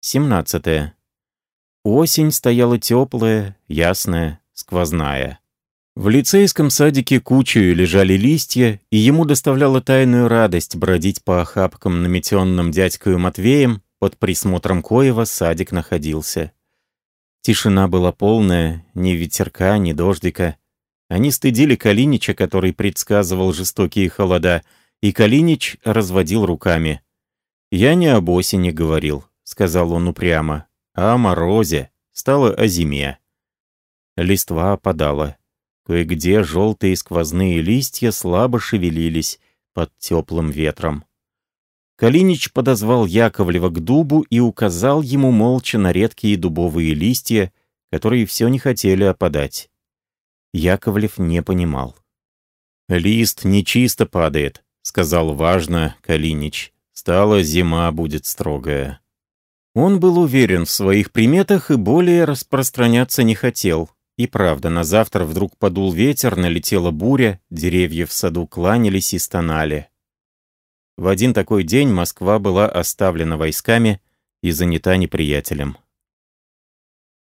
17. Осень стояла теплая, ясная, сквозная. В лицейском садике кучей лежали листья, и ему доставляла тайную радость бродить по охапкам, наметенным дядькою Матвеем, под присмотром коего садик находился. Тишина была полная, ни ветерка, ни дождика. Они стыдили Калинича, который предсказывал жестокие холода, и Калинич разводил руками. «Я не об осени говорил», — сказал он упрямо, — «а о морозе, стало о зиме». Листва опадала. Кое-где желтые сквозные листья слабо шевелились под теплым ветром. Калинич подозвал Яковлева к дубу и указал ему молча на редкие дубовые листья, которые все не хотели опадать. Яковлев не понимал. «Лист нечисто падает», — сказал важно Калинич. «Стала зима будет строгая». Он был уверен в своих приметах и более распространяться не хотел. И правда, на завтра вдруг подул ветер, налетела буря, деревья в саду кланялись и стонали. В один такой день Москва была оставлена войсками и занята неприятелем.